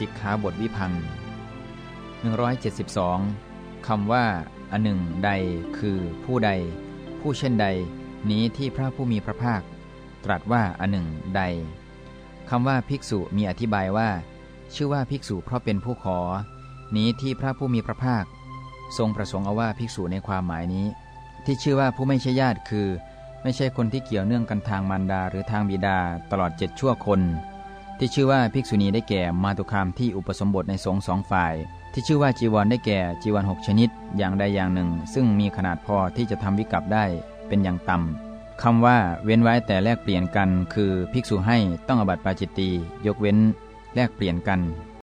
สิกขาบทวิพัง172คำว่า อันหนึ่งใดคือผู้ใด ผู้เช่นใด นี้ที่พระผู้มีพระภาค ตรัสว่าอันหนึ่งใดคำว่าภิกษุมีอธิบายว่า ชื่อว่าภิกษุเพราะเป็นผู้ขอ นี้ที่พระผู้มีพระภาค ทรงประสงค์เอาว่าภิกษุในความหมายนี้ ที่ชื่อว่าผู้ไม่ใช่ญาติคือ ไม่ใช่คนที่เกี่ยวเนื่องกันทางมารดาหรือทางบิดาตลอดเจ็ดชั่วคน ที่ชื่อว่าภิกษุณีได้แก่มาตุคามที่อุปสมบทในสงฆ์สองฝ่าย ที่ชื่อว่าจีวรได้แก่จีวรหกชนิด อย่างใดอย่างหนึ่ง ซึ่งมีขนาดพอที่จะทำวิกัปได้เป็นอย่างต่ำคำว่าเว้นไว้แต่แลกเปลี่ยนกัน คือภิกษุให้ต้องอบัติปาจิตตียกเว้น แลกเปลี่ยนกัน